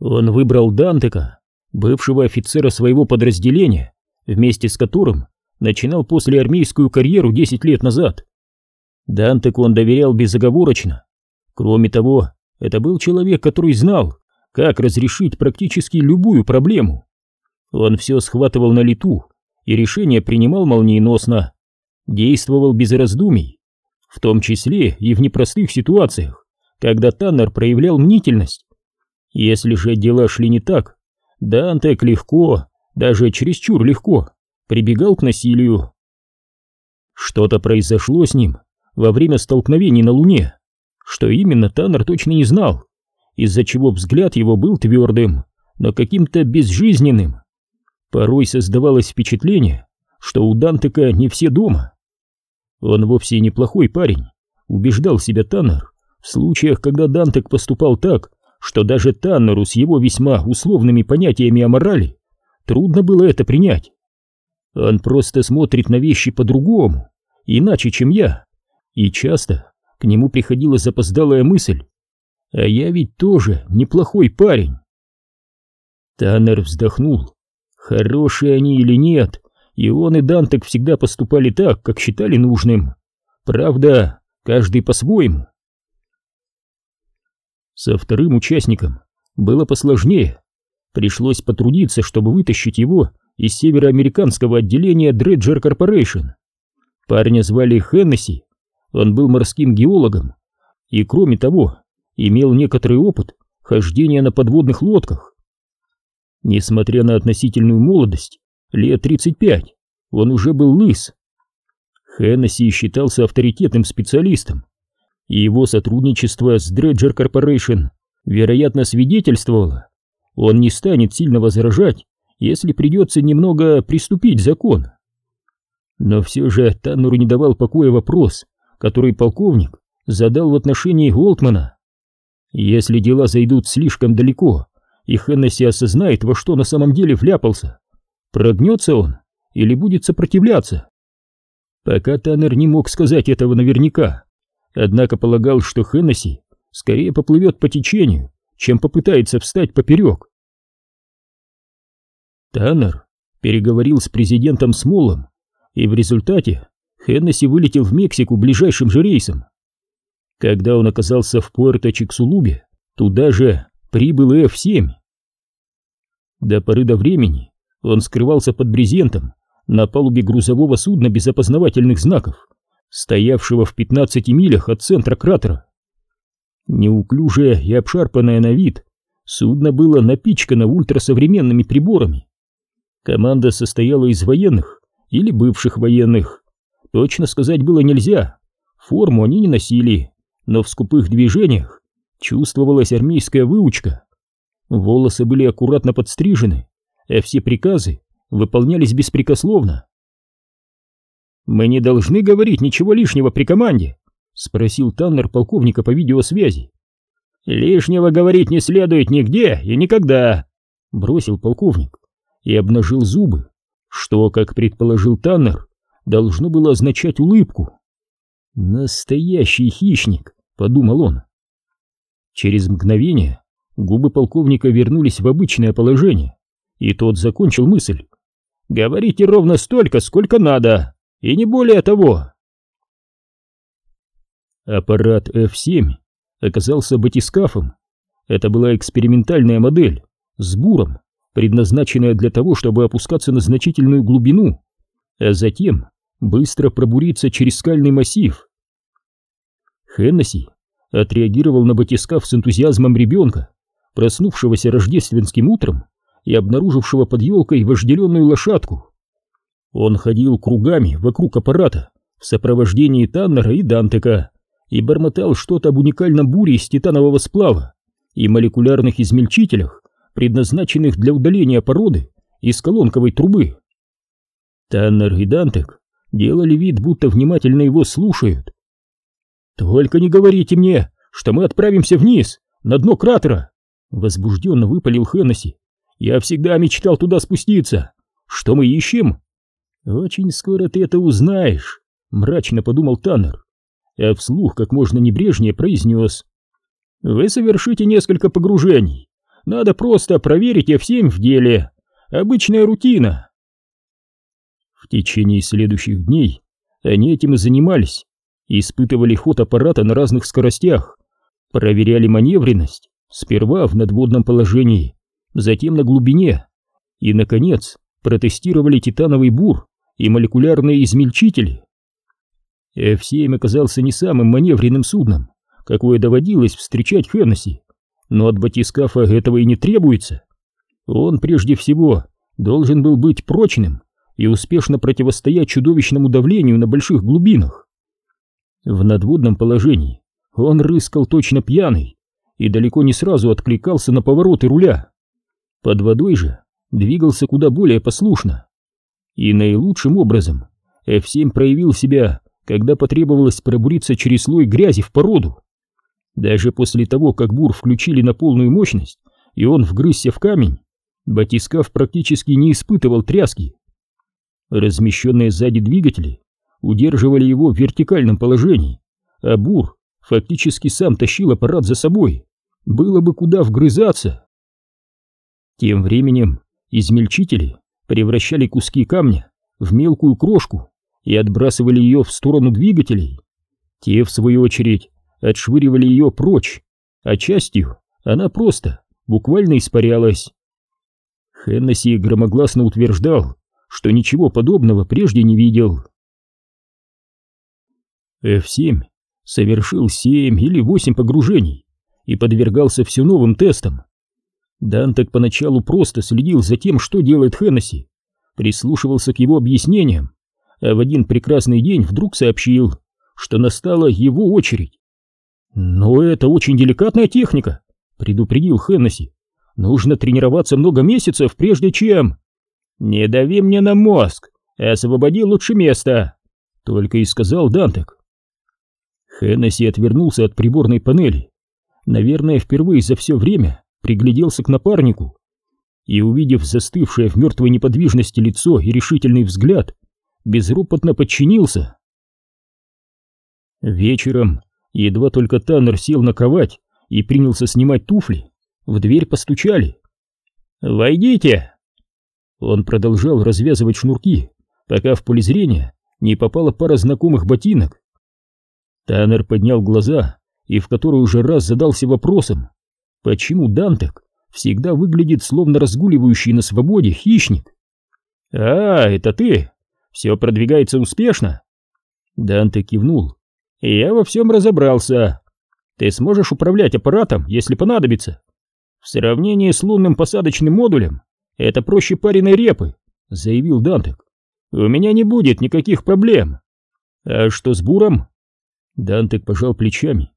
Он выбрал Дантека, бывшего офицера своего подразделения, вместе с которым начинал послеармейскую карьеру 10 лет назад. Дантеку он доверял безоговорочно. Кроме того, это был человек, который знал, как разрешить практически любую проблему. Он все схватывал на лету и решения принимал молниеносно, действовал без раздумий, в том числе и в непростых ситуациях, когда Таннер проявлял мнительность. Если же дела шли не так, Дантек легко, даже чересчур легко, прибегал к насилию. Что-то произошло с ним во время столкновений на Луне. Что именно, Таннер точно не знал, из-за чего взгляд его был твердым, но каким-то безжизненным. Порой создавалось впечатление, что у Дантека не все дома. Он вовсе неплохой парень, убеждал себя Таннер, в случаях, когда Дантек поступал так, что даже Таннеру с его весьма условными понятиями о морали трудно было это принять. Он просто смотрит на вещи по-другому, иначе, чем я, и часто к нему приходила запоздалая мысль, а я ведь тоже неплохой парень. Таннер вздохнул. Хорошие они или нет, и он и Дантек всегда поступали так, как считали нужным. Правда, каждый по-своему. Со вторым участником было посложнее. Пришлось потрудиться, чтобы вытащить его из североамериканского отделения Dredger Corporation. Парня звали Хеннесси, он был морским геологом и, кроме того, имел некоторый опыт хождения на подводных лодках. Несмотря на относительную молодость, лет 35, он уже был лыс. Хеннесси считался авторитетным специалистом, и его сотрудничество с Dredger Corporation, вероятно, свидетельствовало, он не станет сильно возражать, если придется немного приступить закон. Но все же Таннеру не давал покоя вопрос, который полковник задал в отношении Голтмана. Если дела зайдут слишком далеко, и Хеннесси осознает, во что на самом деле вляпался, прогнется он или будет сопротивляться? Пока Таннер не мог сказать этого наверняка, однако полагал, что Хеннесси скорее поплывет по течению, чем попытается встать поперек. Таннер переговорил с президентом Смолом, и в результате Хеннесси вылетел в Мексику ближайшим же рейсом. Когда он оказался в Пуэрто-Чиксулубе, туда же прибыл F-7. До поры до времени он скрывался под брезентом на палубе грузового судна без опознавательных знаков, стоявшего в 15 милях от центра кратера. Неуклюжее и обшарпанное на вид, судно было напичкано ультрасовременными приборами. Команда состояла из военных или бывших военных, Точно сказать было нельзя. Форму они не носили, но в скупых движениях чувствовалась армейская выучка. Волосы были аккуратно подстрижены, а все приказы выполнялись беспрекословно. «Мы не должны говорить ничего лишнего при команде», — спросил Таннер полковника по видеосвязи. «Лишнего говорить не следует нигде и никогда», — бросил полковник и обнажил зубы, что, как предположил Таннер, должно было означать улыбку. «Настоящий хищник», — подумал он. Через мгновение губы полковника вернулись в обычное положение, и тот закончил мысль. «Говорите ровно столько, сколько надо, и не более того». Аппарат F-7 оказался батискафом. Это была экспериментальная модель с буром, предназначенная для того, чтобы опускаться на значительную глубину, а затем быстро пробуриться через скальный массив. Хеннесси отреагировал на батискаф с энтузиазмом ребенка, проснувшегося рождественским утром и обнаружившего под елкой вожделенную лошадку. Он ходил кругами вокруг аппарата в сопровождении Таннера и Дантека и бормотал что-то об уникальном буре из титанового сплава и молекулярных измельчителях, предназначенных для удаления породы из колонковой трубы. Таннер и Дантек делали вид, будто внимательно его слушают. «Только не говорите мне, что мы отправимся вниз, на дно кратера!» Возбужденно выпалил Хеннесси. «Я всегда мечтал туда спуститься. Что мы ищем?» «Очень скоро ты это узнаешь», — мрачно подумал Таннер, а вслух как можно небрежнее произнес. «Вы совершите несколько погружений, Надо просто проверить F7 в деле. Обычная рутина. В течение следующих дней они этим и занимались. Испытывали ход аппарата на разных скоростях, проверяли маневренность, сперва в надводном положении, затем на глубине, и, наконец, протестировали титановый бур и молекулярные измельчители. F7 оказался не самым маневренным судном, какое доводилось встречать Хеннесси, но от батискафа этого и не требуется. Он прежде всего должен был быть прочным и успешно противостоять чудовищному давлению на больших глубинах. В надводном положении он рыскал точно пьяный и далеко не сразу откликался на повороты руля. Под водой же двигался куда более послушно. И наилучшим образом F7 проявил себя, когда потребовалось пробуриться через слой грязи в породу. Даже после того, как бур включили на полную мощность, и он вгрызся в камень, батискаф практически не испытывал тряски. Размещенные сзади двигатели удерживали его в вертикальном положении, а бур фактически сам тащил аппарат за собой. Было бы куда вгрызаться. Тем временем измельчители превращали куски камня в мелкую крошку и отбрасывали ее в сторону двигателей. Те, в свою очередь, отшвыривали ее прочь, а частью она просто, буквально испарялась. Хеннесси громогласно утверждал, что ничего подобного прежде не видел. F7 совершил 7 или 8 погружений и подвергался все новым тестам. Дантек поначалу просто следил за тем, что делает Хеннесси, прислушивался к его объяснениям, а в один прекрасный день вдруг сообщил, что настала его очередь. «Но это очень деликатная техника», — предупредил Хеннесси. «Нужно тренироваться много месяцев, прежде чем...» «Не дави мне на мозг, освободи лучше место», — только и сказал Дантек. Хеннесси отвернулся от приборной панели. Наверное, впервые за все время пригляделся к напарнику и, увидев застывшее в мертвой неподвижности лицо и решительный взгляд, безропотно подчинился. Вечером, едва только Таннер сел на кровать и принялся снимать туфли, в дверь постучали. «Войдите!» Он продолжал развязывать шнурки, пока в поле зрения не попала пара знакомых ботинок. Таннер поднял глаза и в который уже раз задался вопросом, почему Дантек всегда выглядит словно разгуливающий на свободе хищник. «А, это ты? Все продвигается успешно?» Данте кивнул. «Я во всем разобрался. Ты сможешь управлять аппаратом, если понадобится. В сравнении с лунным посадочным модулем это проще пареной репы», — заявил Дантек. «У меня не будет никаких проблем. А что с буром?» Дантек пожал плечами.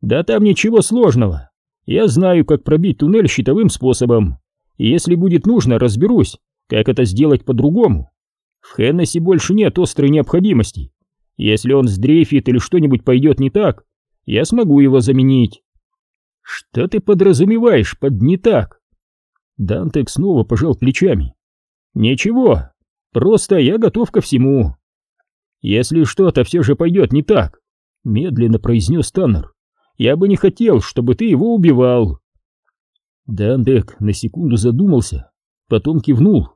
«Да там ничего сложного. Я знаю, как пробить туннель щитовым способом. И если будет нужно, разберусь, как это сделать по-другому. В Хеннесси больше нет острой необходимости. Если он сдрейфит или что-нибудь пойдет не так, я смогу его заменить». «Что ты подразумеваешь под «не так»?» Дантек снова пожал плечами. «Ничего, просто я готов ко всему. Если что-то все же пойдет не так, медленно произнес Таннер. «Я бы не хотел, чтобы ты его убивал!» Дандек на секунду задумался, потом кивнул.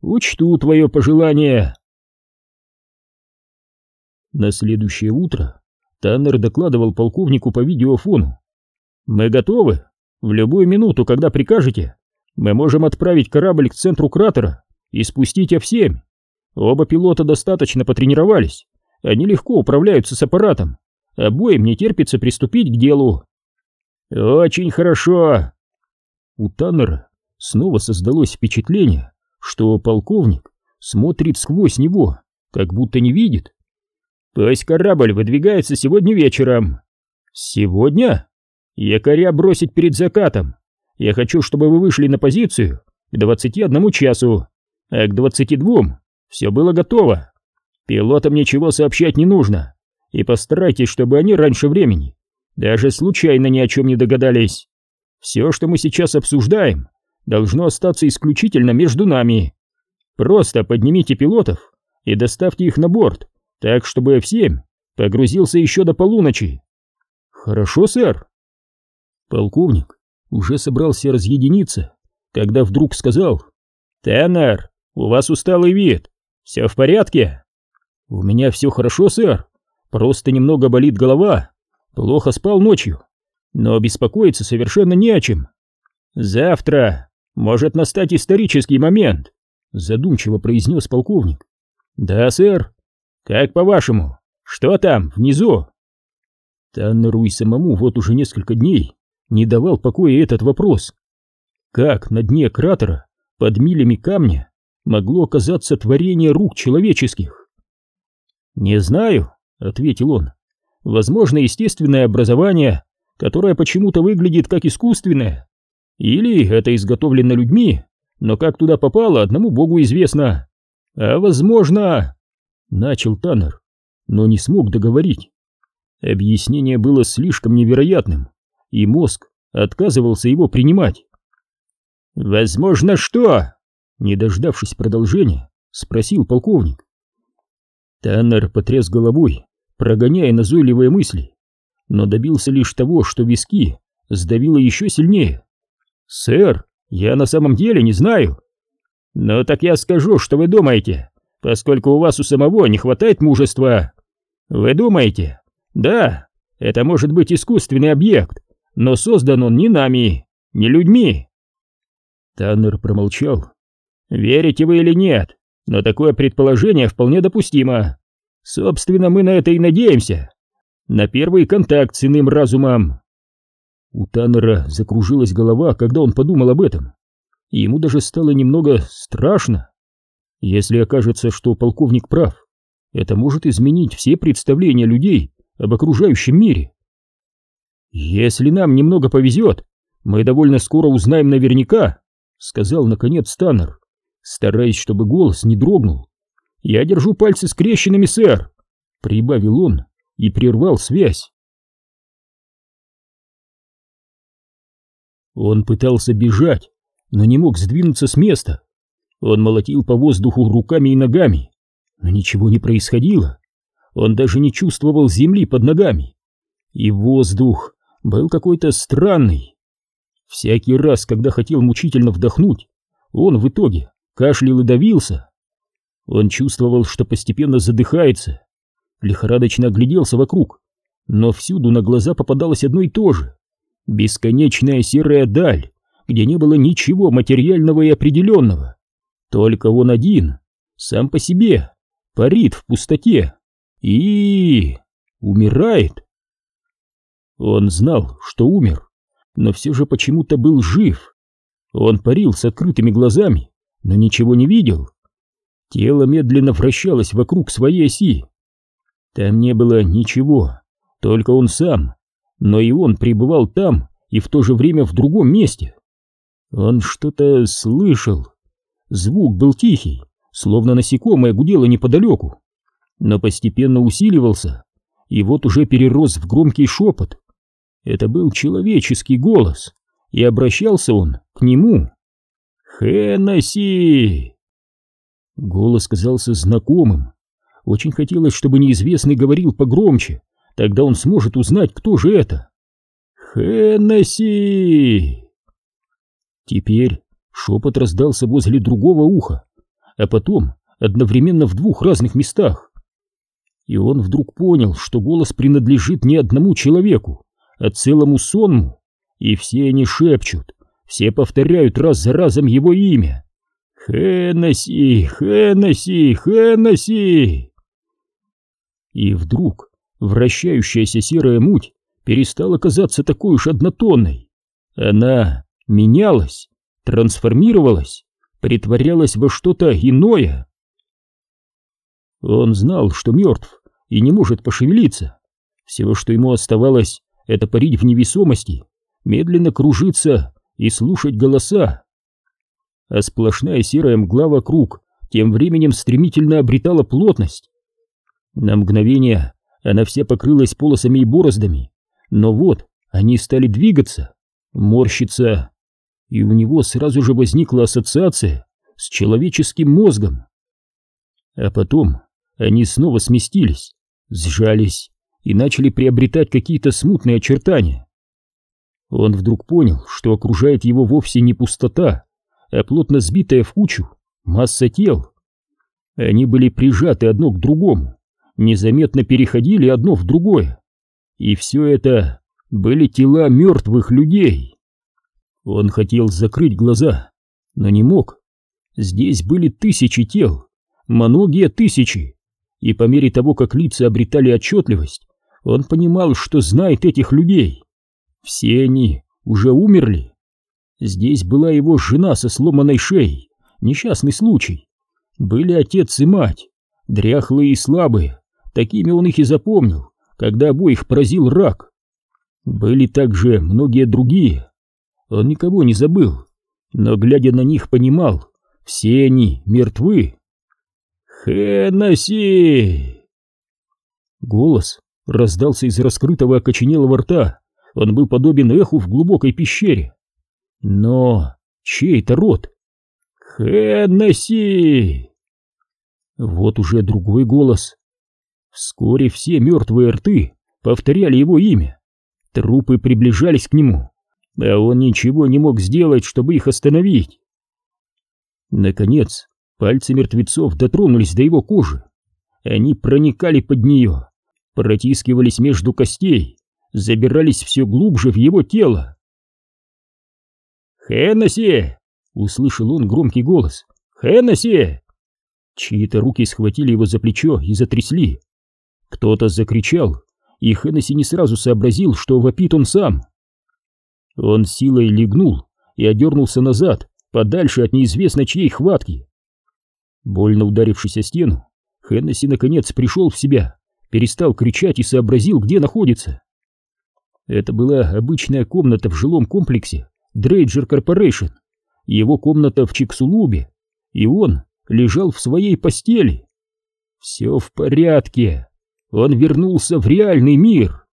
«Учту твое пожелание!» На следующее утро Таннер докладывал полковнику по видеофону. «Мы готовы. В любую минуту, когда прикажете, мы можем отправить корабль к центру кратера и спустить F7. Оба пилота достаточно потренировались. Они легко управляются с аппаратом. Обоим не терпится приступить к делу. Очень хорошо. У Таннера снова создалось впечатление, что полковник смотрит сквозь него, как будто не видит. Пусть корабль выдвигается сегодня вечером. Сегодня? Якоря бросить перед закатом. Я хочу, чтобы вы вышли на позицию к 21 часу, а к 22 все было готово. Пилотам ничего сообщать не нужно. И постарайтесь, чтобы они раньше времени даже случайно ни о чем не догадались. Все, что мы сейчас обсуждаем, должно остаться исключительно между нами. Просто поднимите пилотов и доставьте их на борт, так, чтобы F7 погрузился еще до полуночи. Хорошо, сэр. Полковник уже собрался разъединиться, когда вдруг сказал «Теннер, у вас усталый вид, все в порядке?» «У меня все хорошо, сэр, просто немного болит голова, плохо спал ночью, но беспокоиться совершенно не о чем. Завтра может настать исторический момент», задумчиво произнес полковник. «Да, сэр. Как по-вашему, что там, внизу?» Таннеру и самому вот уже несколько дней не давал покоя этот вопрос. Как на дне кратера, под милями камня, могло оказаться творение рук человеческих? «Не знаю», — ответил он. «Возможно, естественное образование, которое почему-то выглядит как искусственное. Или это изготовлено людьми, но как туда попало, одному богу известно. А возможно...» Начал Таннер, но не смог договорить. Объяснение было слишком невероятным, и мозг отказывался его принимать. «Возможно, что?» Не дождавшись продолжения, спросил полковник. Таннер потряс головой, прогоняя назойливые мысли, но добился лишь того, что виски сдавило еще сильнее. «Сэр, я на самом деле не знаю». «Ну так я скажу, что вы думаете, поскольку у вас у самого не хватает мужества. Вы думаете, да, это может быть искусственный объект, но создан он не нами, не людьми. Таннер промолчал. Верите вы или нет, но такое предположение вполне допустимо. Собственно, мы на это и надеемся. На первый контакт с иным разумом. У Таннера закружилась голова, когда он подумал об этом. И ему даже стало немного страшно. Если окажется, что полковник прав, это может изменить все представления людей об окружающем мире. «Если нам немного повезет, мы довольно скоро узнаем наверняка», — сказал наконец Станнер, стараясь, чтобы голос не дрогнул. «Я держу пальцы скрещенными, сэр», — прибавил он и прервал связь. Он пытался бежать, но не мог сдвинуться с места. Он молотил по воздуху руками и ногами, но ничего не происходило. Он даже не чувствовал земли под ногами. И воздух был какой-то странный. Всякий раз, когда хотел мучительно вдохнуть, он в итоге кашлял и давился. Он чувствовал, что постепенно задыхается. Лихорадочно огляделся вокруг, но всюду на глаза попадалось одно и то же. Бесконечная серая даль, где не было ничего материального и определенного. Только он один, сам по себе, парит в пустоте и... умирает. Он знал, что умер, но все же почему-то был жив. Он парил с открытыми глазами, но ничего не видел. Тело медленно вращалось вокруг своей оси. Там не было ничего, только он сам, но и он пребывал там и в то же время в другом месте. Он что-то слышал. Звук был тихий, словно насекомое гудело неподалеку но постепенно усиливался, и вот уже перерос в громкий шепот. Это был человеческий голос, и обращался он к нему. «Хеннесси!» Голос казался знакомым. Очень хотелось, чтобы неизвестный говорил погромче, тогда он сможет узнать, кто же это. «Хеннесси!» Теперь шепот раздался возле другого уха, а потом одновременно в двух разных местах и он вдруг понял, что голос принадлежит не одному человеку, а целому сонму, и все они шепчут, все повторяют раз за разом его имя. «Хеннесси! Хеннесси! Хеннесси!» И вдруг вращающаяся серая муть перестала казаться такой уж однотонной. Она менялась, трансформировалась, притворялась во что-то иное. Он знал, что мертв и не может пошевелиться. Всего, что ему оставалось, это парить в невесомости, медленно кружиться и слушать голоса. А сплошная серая мгла вокруг тем временем стремительно обретала плотность. На мгновение она вся покрылась полосами и бороздами, но вот они стали двигаться, морщиться, и у него сразу же возникла ассоциация с человеческим мозгом. А потом они снова сместились, сжались и начали приобретать какие-то смутные очертания. Он вдруг понял, что окружает его вовсе не пустота, а плотно сбитая в кучу масса тел. Они были прижаты одно к другому, незаметно переходили одно в другое. И все это были тела мертвых людей. Он хотел закрыть глаза, но не мог. Здесь были тысячи тел, многие тысячи, и по мере того, как лица обретали отчетливость, он понимал, что знает этих людей. Все они уже умерли. Здесь была его жена со сломанной шеей, несчастный случай. Были отец и мать, дряхлые и слабые, такими он их и запомнил, когда обоих поразил рак. Были также многие другие. Он никого не забыл, но, глядя на них, понимал, все они мертвы. «Хеннесси!» Голос раздался из раскрытого окоченелого рта. Он был подобен эху в глубокой пещере. Но чей это рот? «Хеннесси!» Вот уже другой голос. Вскоре все мертвые рты повторяли его имя. Трупы приближались к нему, а он ничего не мог сделать, чтобы их остановить. Наконец, пальцы мертвецов дотронулись до его кожи. Они проникали под нее, протискивались между костей, забирались все глубже в его тело. «Хеннесси!» — услышал он громкий голос. «Хеннесси!» Чьи-то руки схватили его за плечо и затрясли. Кто-то закричал, и Хеннесси не сразу сообразил, что вопит он сам. Он с силой лягнул и отдернулся назад, подальше от неизвестно чьей хватки. Больно ударившись о стену, Хеннесси наконец пришел в себя, перестал кричать и сообразил, где находится. Это была обычная комната в жилом комплексе Dredger Corporation, его комната в Чиксулубе, и он лежал в своей постели. Все в порядке, он вернулся в реальный мир.